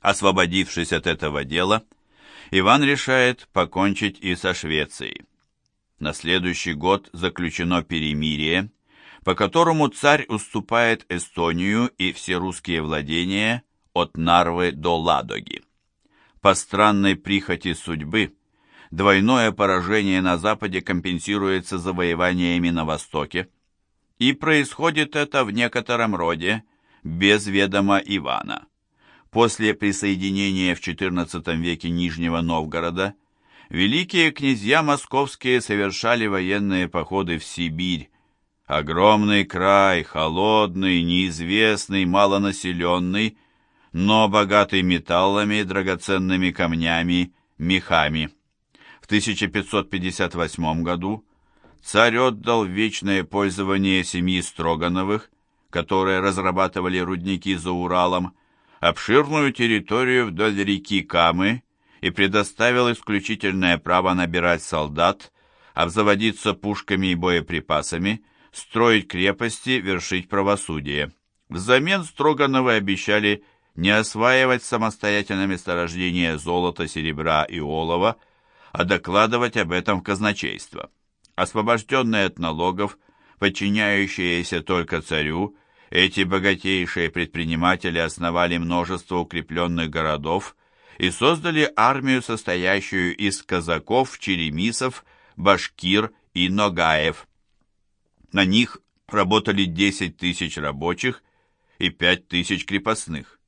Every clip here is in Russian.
Освободившись от этого дела, Иван решает покончить и со Швецией. На следующий год заключено перемирие, по которому царь уступает Эстонию и все русские владения от Нарвы до Ладоги. По странной прихоти судьбы, двойное поражение на Западе компенсируется завоеваниями на Востоке, и происходит это в некотором роде без ведома Ивана. После присоединения в XIV веке Нижнего Новгорода великие князья московские совершали военные походы в Сибирь, огромный край, холодный, неизвестный, малонаселенный, но богатый металлами, драгоценными камнями, мехами. В 1558 году царь отдал вечное пользование семьи Строгановых, которые разрабатывали рудники за Уралом, обширную территорию вдоль реки Камы и предоставил исключительное право набирать солдат, обзаводиться пушками и боеприпасами, строить крепости, вершить правосудие. Взамен Строгановы обещали не осваивать самостоятельно месторождение золота, серебра и олова, а докладывать об этом в казначейство. Освобожденные от налогов, подчиняющиеся только царю, эти богатейшие предприниматели основали множество укрепленных городов и создали армию, состоящую из казаков, черемисов, башкир и ногаев. На них работали 10 тысяч рабочих и 5 тысяч крепостных.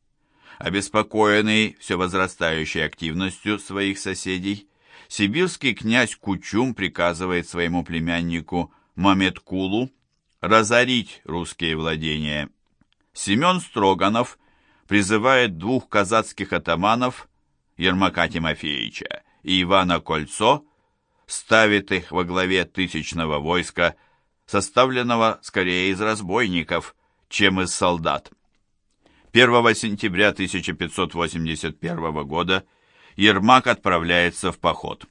Обеспокоенный все возрастающей активностью своих соседей, сибирский князь Кучум приказывает своему племяннику Мамедкулу разорить русские владения. Семен Строганов призывает двух казацких атаманов, Ермака Тимофеевича и Ивана Кольцо, ставит их во главе тысячного войска, составленного скорее из разбойников, чем из солдат. 1 сентября 1581 года Ермак отправляется в поход.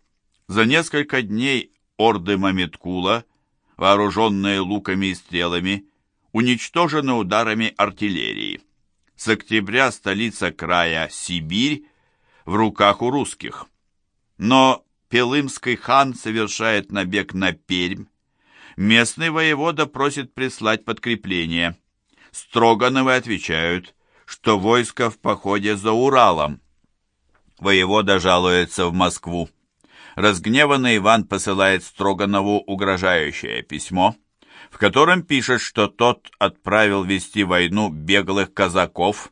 За несколько дней орды Мамедкула – вооруженные луками и стрелами, уничтожены ударами артиллерии. С октября столица края Сибирь в руках у русских. Но Пелымский хан совершает набег на Пермь. Местный воевода просит прислать подкрепление. Строгановы отвечают, что войско в походе за Уралом. Воевода жалуется в Москву. Разгневанный Иван посылает Строганову угрожающее письмо, в котором пишет, что тот отправил вести войну беглых казаков,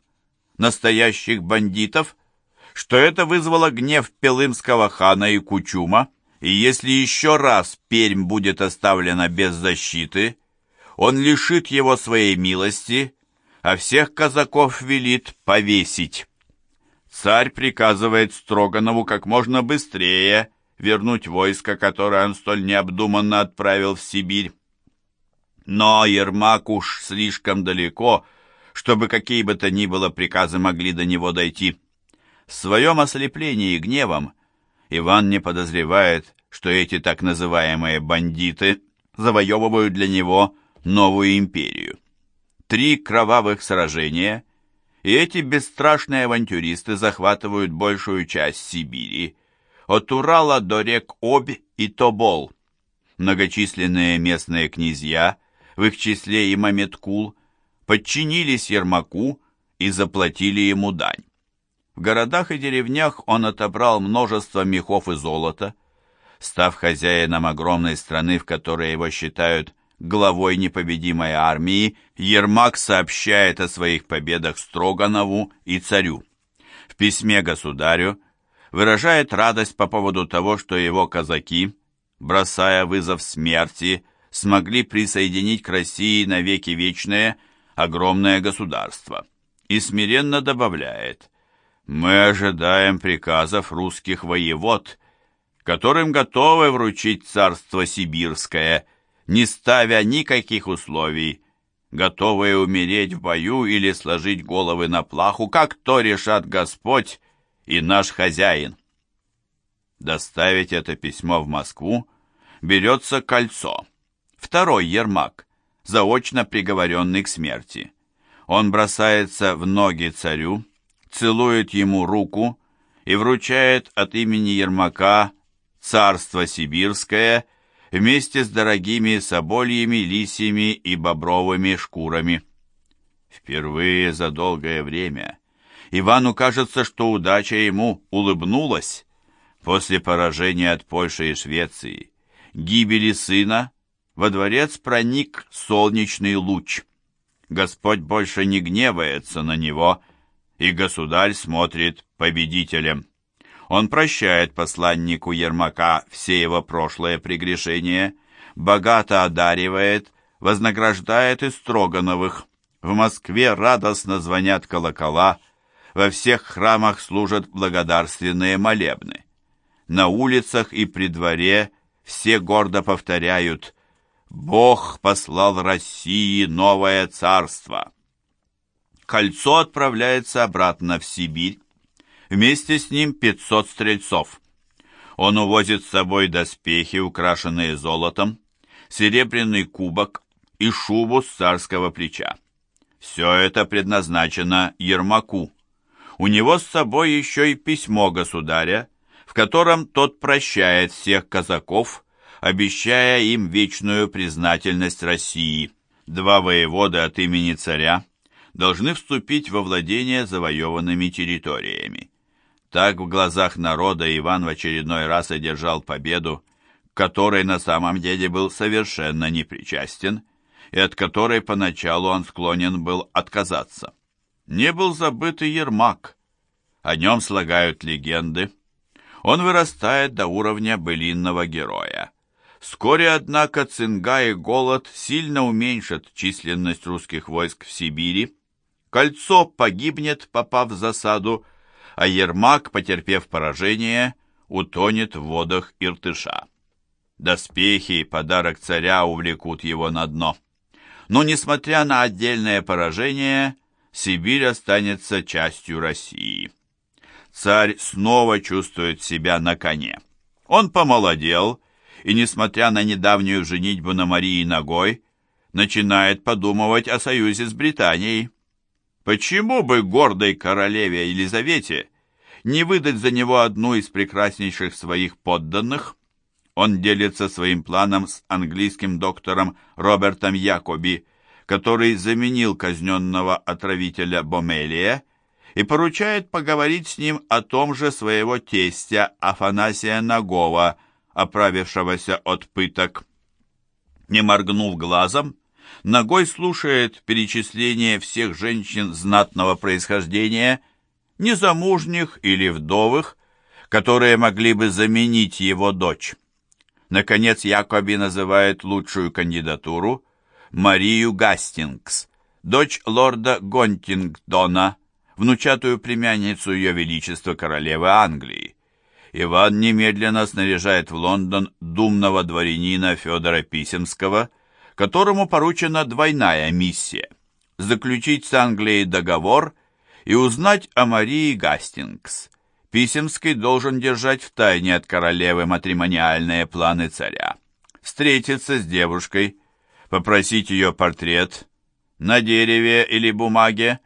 настоящих бандитов, что это вызвало гнев Пелымского хана и Кучума, и если еще раз Пермь будет оставлена без защиты, он лишит его своей милости, а всех казаков велит повесить. Царь приказывает Строганову как можно быстрее вернуть войско, которое он столь необдуманно отправил в Сибирь. Но Ермак уж слишком далеко, чтобы какие бы то ни было приказы могли до него дойти. В своем ослеплении и гневом Иван не подозревает, что эти так называемые бандиты завоевывают для него новую империю. Три кровавых сражения, и эти бесстрашные авантюристы захватывают большую часть Сибири, от Урала до рек Обь и Тобол. Многочисленные местные князья, в их числе и Мамедкул, подчинились Ермаку и заплатили ему дань. В городах и деревнях он отобрал множество мехов и золота. Став хозяином огромной страны, в которой его считают главой непобедимой армии, Ермак сообщает о своих победах Строганову и царю. В письме государю выражает радость по поводу того, что его казаки, бросая вызов смерти, смогли присоединить к России навеки вечное огромное государство. И смиренно добавляет, «Мы ожидаем приказов русских воевод, которым готовы вручить царство сибирское, не ставя никаких условий, готовые умереть в бою или сложить головы на плаху, как то решат Господь и наш хозяин. Доставить это письмо в Москву берется кольцо. Второй Ермак, заочно приговоренный к смерти. Он бросается в ноги царю, целует ему руку и вручает от имени Ермака царство сибирское вместе с дорогими собольями, лисьими и бобровыми шкурами. Впервые за долгое время Ивану кажется, что удача ему улыбнулась. После поражения от Польши и Швеции, гибели сына, во дворец проник солнечный луч. Господь больше не гневается на него, и государь смотрит победителем. Он прощает посланнику Ермака все его прошлое прегрешения, богато одаривает, вознаграждает и Строгановых. В Москве радостно звонят колокола, во всех храмах служат благодарственные молебны. На улицах и при дворе все гордо повторяют «Бог послал России новое царство». Кольцо отправляется обратно в Сибирь, Вместе с ним 500 стрельцов. Он увозит с собой доспехи, украшенные золотом, серебряный кубок и шубу с царского плеча. Все это предназначено Ермаку. У него с собой еще и письмо государя, в котором тот прощает всех казаков, обещая им вечную признательность России. Два воевода от имени царя должны вступить во владение завоеванными территориями. Так в глазах народа Иван в очередной раз одержал победу, к которой на самом деле был совершенно непричастен и от которой поначалу он склонен был отказаться. Не был забыт и Ермак. О нем слагают легенды. Он вырастает до уровня былинного героя. Вскоре, однако, цинга и голод сильно уменьшат численность русских войск в Сибири. Кольцо погибнет, попав в засаду, а Ермак, потерпев поражение, утонет в водах Иртыша. Доспехи и подарок царя увлекут его на дно. Но, несмотря на отдельное поражение, Сибирь останется частью России. Царь снова чувствует себя на коне. Он помолодел и, несмотря на недавнюю женитьбу на Марии Ногой, начинает подумывать о союзе с Британией. Почему бы гордой королеве Елизавете не выдать за него одну из прекраснейших своих подданных? Он делится своим планом с английским доктором Робертом Якоби, который заменил казненного отравителя Бомелия, и поручает поговорить с ним о том же своего тестя Афанасия Нагова, оправившегося от пыток. Не моргнув глазом, Ногой слушает перечисление всех женщин знатного происхождения, незамужних или вдовых, которые могли бы заменить его дочь. Наконец, Якоби называет лучшую кандидатуру Марию Гастингс, дочь лорда Гонтингдона, внучатую племянницу Ее Величества Королевы Англии. Иван немедленно снаряжает в Лондон думного дворянина Федора Писемского – которому поручена двойная миссия – заключить с Англией договор и узнать о Марии Гастингс. Писемский должен держать в тайне от королевы матримониальные планы царя, встретиться с девушкой, попросить ее портрет на дереве или бумаге,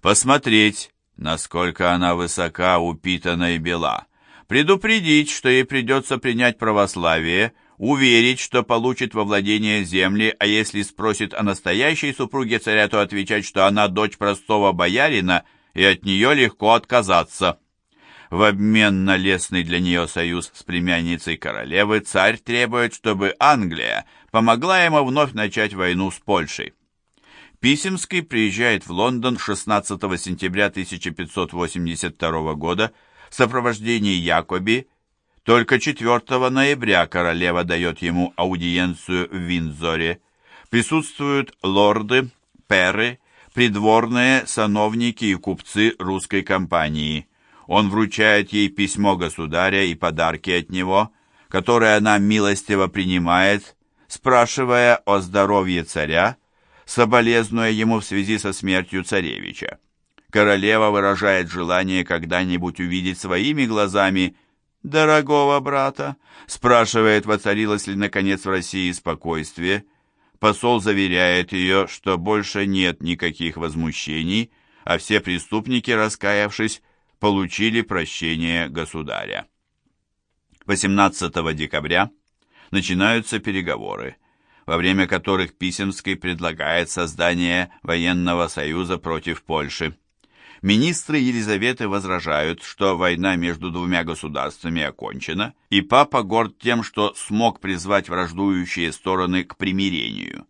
посмотреть, насколько она высока, упитана и бела, предупредить, что ей придется принять православие – уверить, что получит во владение земли, а если спросит о настоящей супруге царя, то отвечать, что она дочь простого боярина, и от нее легко отказаться. В обмен на лестный для нее союз с племянницей королевы царь требует, чтобы Англия помогла ему вновь начать войну с Польшей. Писемский приезжает в Лондон 16 сентября 1582 года в сопровождении Якоби, только 4 ноября королева дает ему аудиенцию в Виндзоре. Присутствуют лорды, перы, придворные, сановники и купцы русской компании. Он вручает ей письмо государя и подарки от него, которые она милостиво принимает, спрашивая о здоровье царя, соболезнуя ему в связи со смертью царевича. Королева выражает желание когда-нибудь увидеть своими глазами дорогого брата, спрашивает, воцарилось ли наконец в России спокойствие. Посол заверяет ее, что больше нет никаких возмущений, а все преступники, раскаявшись, получили прощение государя. 18 декабря начинаются переговоры, во время которых Писемский предлагает создание военного союза против Польши. Министры Елизаветы возражают, что война между двумя государствами окончена, и папа горд тем, что смог призвать враждующие стороны к примирению.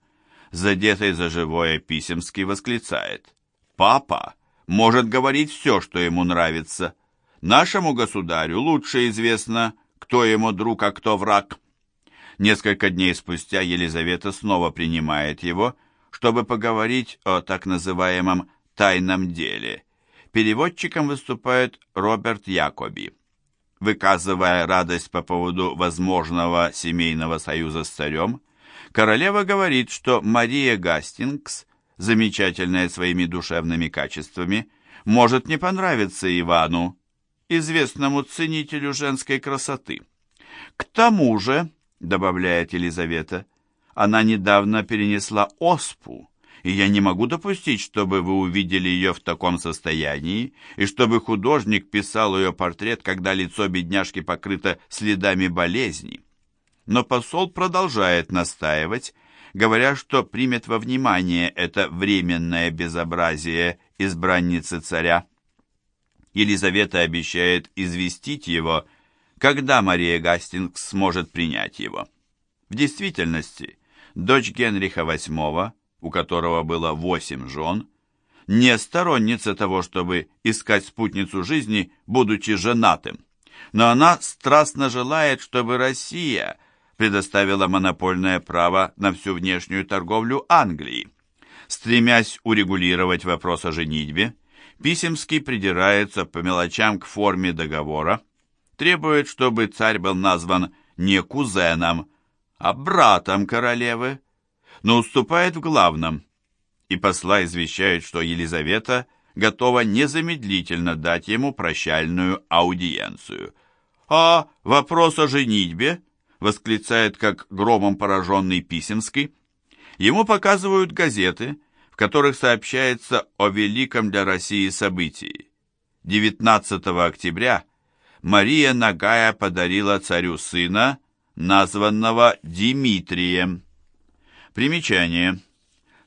Задетый за живое Писемский восклицает «Папа может говорить все, что ему нравится. Нашему государю лучше известно, кто ему друг, а кто враг». Несколько дней спустя Елизавета снова принимает его, чтобы поговорить о так называемом «тайном деле», Переводчиком выступает Роберт Якоби. Выказывая радость по поводу возможного семейного союза с царем, королева говорит, что Мария Гастингс, замечательная своими душевными качествами, может не понравиться Ивану, известному ценителю женской красоты. К тому же, добавляет Елизавета, она недавно перенесла оспу, и я не могу допустить, чтобы вы увидели ее в таком состоянии, и чтобы художник писал ее портрет, когда лицо бедняжки покрыто следами болезни. Но посол продолжает настаивать, говоря, что примет во внимание это временное безобразие избранницы царя. Елизавета обещает известить его, когда Мария Гастингс сможет принять его. В действительности, дочь Генриха VIII у которого было восемь жен, не сторонница того, чтобы искать спутницу жизни, будучи женатым. Но она страстно желает, чтобы Россия предоставила монопольное право на всю внешнюю торговлю Англии. Стремясь урегулировать вопрос о женитьбе, Писемский придирается по мелочам к форме договора, требует, чтобы царь был назван не кузеном, а братом королевы, но уступает в главном, и посла извещает, что Елизавета готова незамедлительно дать ему прощальную аудиенцию. «А вопрос о женитьбе?» — восклицает как громом пораженный Писемский. Ему показывают газеты, в которых сообщается о великом для России событии. 19 октября Мария Нагая подарила царю сына, названного Дмитрием. Примечание.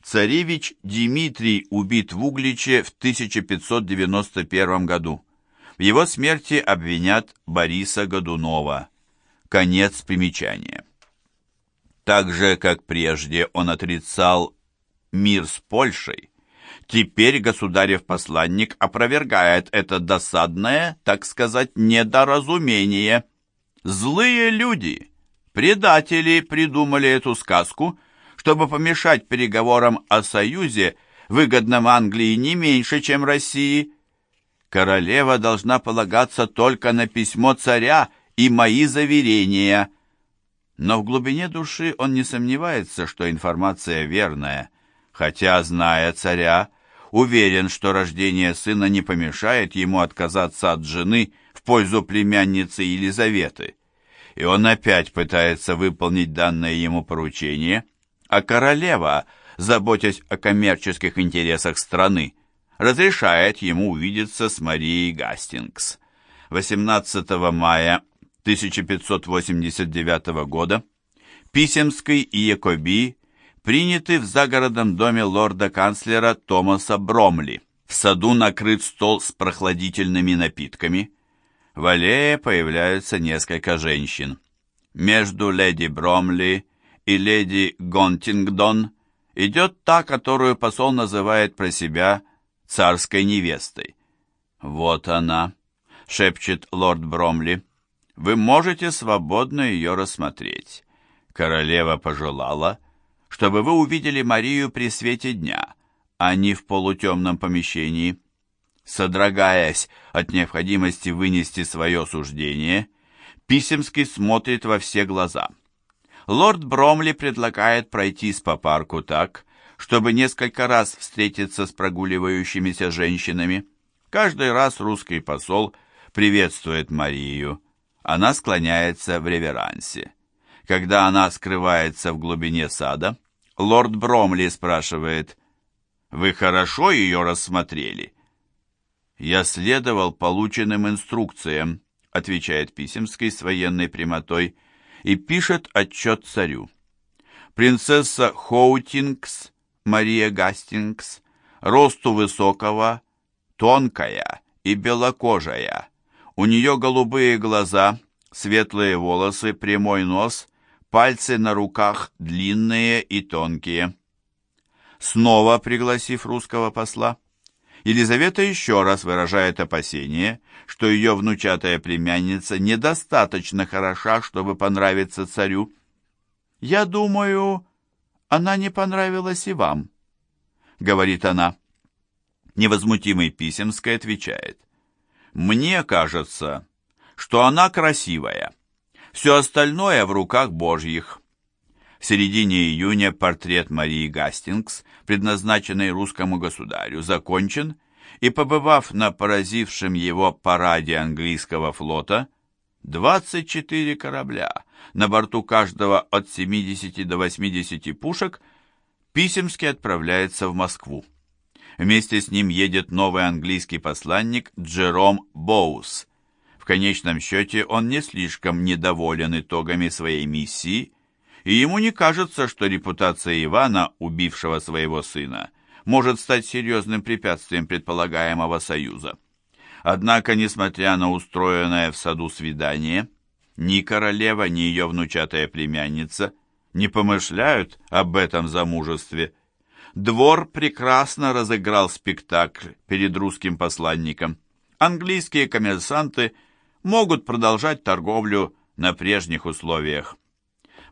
Царевич Дмитрий убит в Угличе в 1591 году. В его смерти обвинят Бориса Годунова. Конец примечания. Так же, как прежде он отрицал мир с Польшей, теперь государев посланник опровергает это досадное, так сказать, недоразумение. Злые люди, предатели придумали эту сказку – чтобы помешать переговорам о союзе, выгодном Англии не меньше, чем России. Королева должна полагаться только на письмо царя и мои заверения. Но в глубине души он не сомневается, что информация верная, хотя, зная царя, уверен, что рождение сына не помешает ему отказаться от жены в пользу племянницы Елизаветы. И он опять пытается выполнить данное ему поручение – а королева, заботясь о коммерческих интересах страны, разрешает ему увидеться с Марией Гастингс. 18 мая 1589 года Писемский и Якоби приняты в загородном доме лорда-канцлера Томаса Бромли. В саду накрыт стол с прохладительными напитками. В аллее появляются несколько женщин. Между леди Бромли и леди Гонтингдон идет та, которую посол называет про себя царской невестой. «Вот она», — шепчет лорд Бромли, — «вы можете свободно ее рассмотреть». Королева пожелала, чтобы вы увидели Марию при свете дня, а не в полутемном помещении. Содрогаясь от необходимости вынести свое суждение, Писемский смотрит во все глаза — лорд Бромли предлагает пройтись по парку так, чтобы несколько раз встретиться с прогуливающимися женщинами. Каждый раз русский посол приветствует Марию. Она склоняется в реверансе. Когда она скрывается в глубине сада, лорд Бромли спрашивает, «Вы хорошо ее рассмотрели?» «Я следовал полученным инструкциям», отвечает Писемский с военной прямотой, и пишет отчет царю. Принцесса Хоутингс, Мария Гастингс, росту высокого, тонкая и белокожая. У нее голубые глаза, светлые волосы, прямой нос, пальцы на руках длинные и тонкие. Снова пригласив русского посла, Елизавета еще раз выражает опасение, что ее внучатая племянница недостаточно хороша, чтобы понравиться царю. «Я думаю, она не понравилась и вам», — говорит она. Невозмутимый Писемский отвечает. «Мне кажется, что она красивая. Все остальное в руках Божьих». В середине июня портрет Марии Гастингс, предназначенный русскому государю, закончен, и, побывав на поразившем его параде английского флота, 24 корабля, на борту каждого от 70 до 80 пушек, Писемский отправляется в Москву. Вместе с ним едет новый английский посланник Джером Боус. В конечном счете он не слишком недоволен итогами своей миссии – и ему не кажется, что репутация Ивана, убившего своего сына, может стать серьезным препятствием предполагаемого союза. Однако, несмотря на устроенное в саду свидание, ни королева, ни ее внучатая племянница не помышляют об этом замужестве. Двор прекрасно разыграл спектакль перед русским посланником. Английские коммерсанты могут продолжать торговлю на прежних условиях.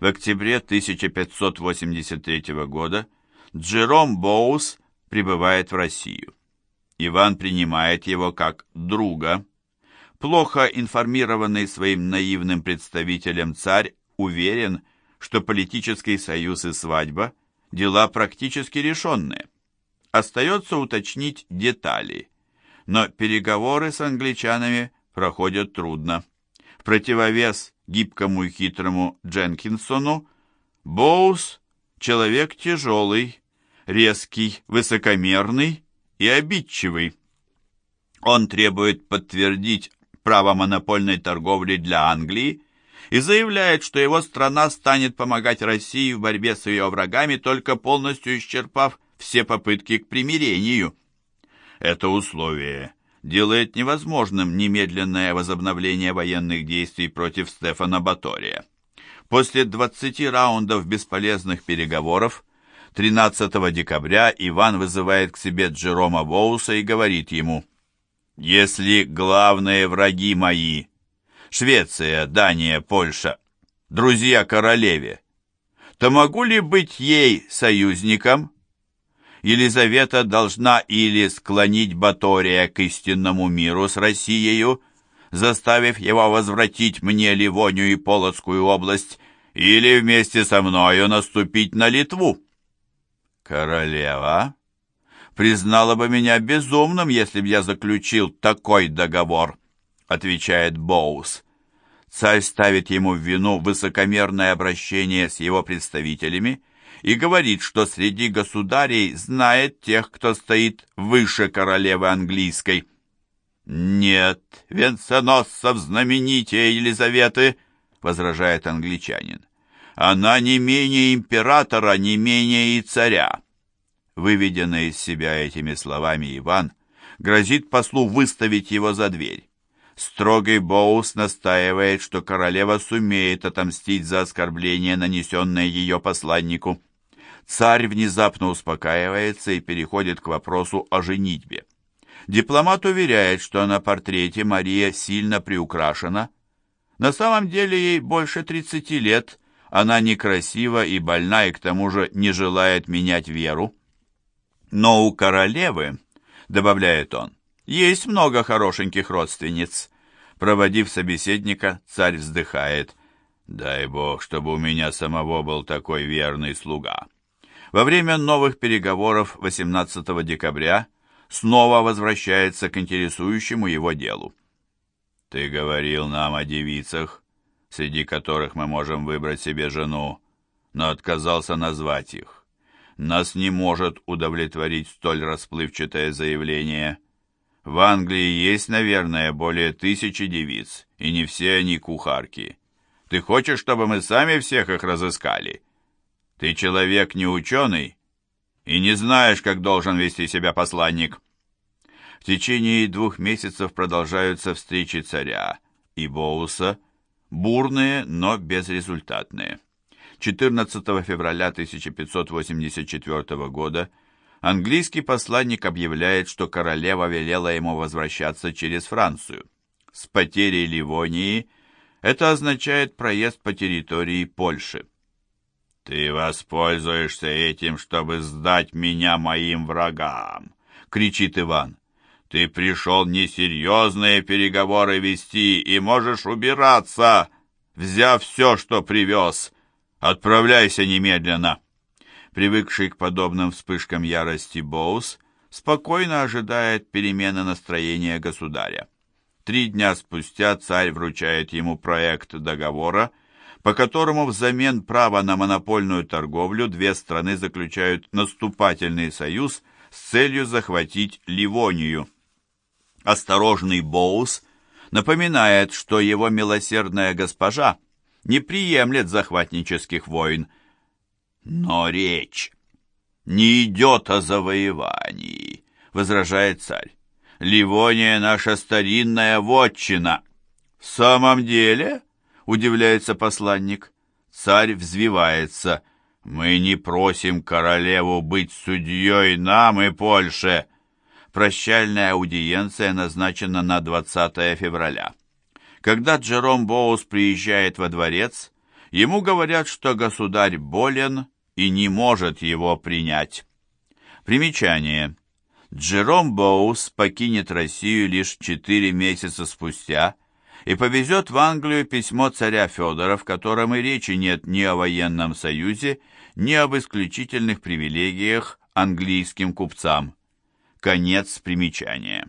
В октябре 1583 года Джером Боус прибывает в Россию. Иван принимает его как друга. Плохо информированный своим наивным представителем царь уверен, что политический союз и свадьба – дела практически решенные. Остается уточнить детали, но переговоры с англичанами проходят трудно. В противовес гибкому и хитрому Дженкинсону, Боус – человек тяжелый, резкий, высокомерный и обидчивый. Он требует подтвердить право монопольной торговли для Англии и заявляет, что его страна станет помогать России в борьбе с ее врагами, только полностью исчерпав все попытки к примирению. Это условие делает невозможным немедленное возобновление военных действий против Стефана Батория. После 20 раундов бесполезных переговоров 13 декабря Иван вызывает к себе Джерома Боуса и говорит ему «Если главные враги мои – Швеция, Дания, Польша – друзья королеве, то могу ли быть ей союзником?» Елизавета должна или склонить Батория к истинному миру с Россией, заставив его возвратить мне Ливонию и Полоцкую область, или вместе со мною наступить на Литву. Королева признала бы меня безумным, если б я заключил такой договор, отвечает Боус. Царь ставит ему в вину высокомерное обращение с его представителями и говорит, что среди государей знает тех, кто стоит выше королевы английской. «Нет, венценосцев знаменитее Елизаветы», — возражает англичанин. «Она не менее императора, не менее и царя». Выведенный из себя этими словами Иван грозит послу выставить его за дверь. Строгий Боус настаивает, что королева сумеет отомстить за оскорбление, нанесенное ее посланнику. Царь внезапно успокаивается и переходит к вопросу о женитьбе. Дипломат уверяет, что на портрете Мария сильно приукрашена. На самом деле ей больше 30 лет, она некрасива и больна, и к тому же не желает менять веру. Но у королевы, добавляет он, есть много хорошеньких родственниц. Проводив собеседника, царь вздыхает. Дай бог, чтобы у меня самого был такой верный слуга. Во время новых переговоров 18 декабря снова возвращается к интересующему его делу. «Ты говорил нам о девицах, среди которых мы можем выбрать себе жену, но отказался назвать их. Нас не может удовлетворить столь расплывчатое заявление. В Англии есть, наверное, более тысячи девиц, и не все они кухарки. Ты хочешь, чтобы мы сами всех их разыскали? Ты человек не ученый и не знаешь, как должен вести себя посланник. В течение двух месяцев продолжаются встречи царя и Боуса, бурные, но безрезультатные. 14 февраля 1584 года английский посланник объявляет, что королева велела ему возвращаться через Францию. С потерей Ливонии это означает проезд по территории Польши. «Ты воспользуешься этим, чтобы сдать меня моим врагам!» — кричит Иван. «Ты пришел несерьезные переговоры вести и можешь убираться, взяв все, что привез. Отправляйся немедленно!» Привыкший к подобным вспышкам ярости Боус спокойно ожидает перемены настроения государя. Три дня спустя царь вручает ему проект договора, по которому взамен права на монопольную торговлю две страны заключают наступательный союз с целью захватить Ливонию. Осторожный Боус напоминает, что его милосердная госпожа не приемлет захватнических войн. Но речь не идет о завоевании, возражает царь. Ливония наша старинная вотчина. В самом деле? Удивляется посланник. Царь взвивается. Мы не просим королеву быть судьей нам и Польше. Прощальная аудиенция назначена на 20 февраля. Когда Джером Боус приезжает во дворец, ему говорят, что государь болен и не может его принять. Примечание. Джером Боус покинет Россию лишь четыре месяца спустя и повезет в Англию письмо царя Федора, в котором и речи нет ни о военном союзе, ни об исключительных привилегиях английским купцам. Конец примечания.